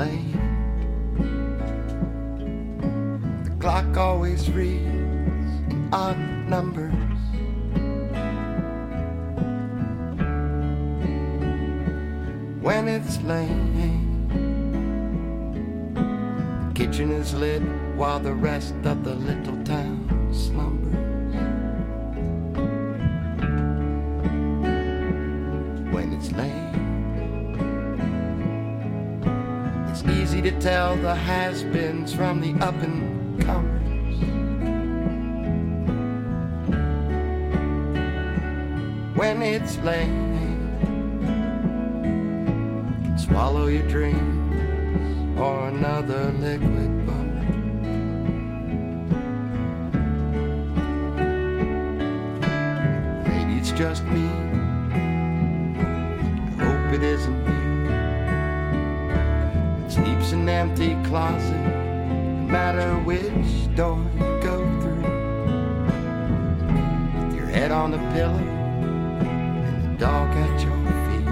lane. The clock always reads odd numbers. When it's late, the kitchen is lit while the rest of the little town slumbers. When it's late it's easy to tell the has-beens from the up and comers. When it's late, swallow your dreams or another liquid bummer. Maybe it's just me. I hope it isn't empty closet, no matter which door you go through. With your head on the pillow and the dog at your feet.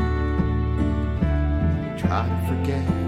Try to forget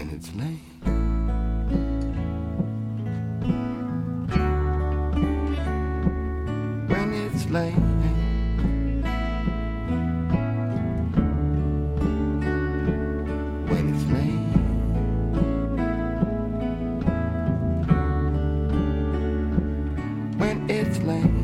when it's late. When it's late. When it's late. When it's late.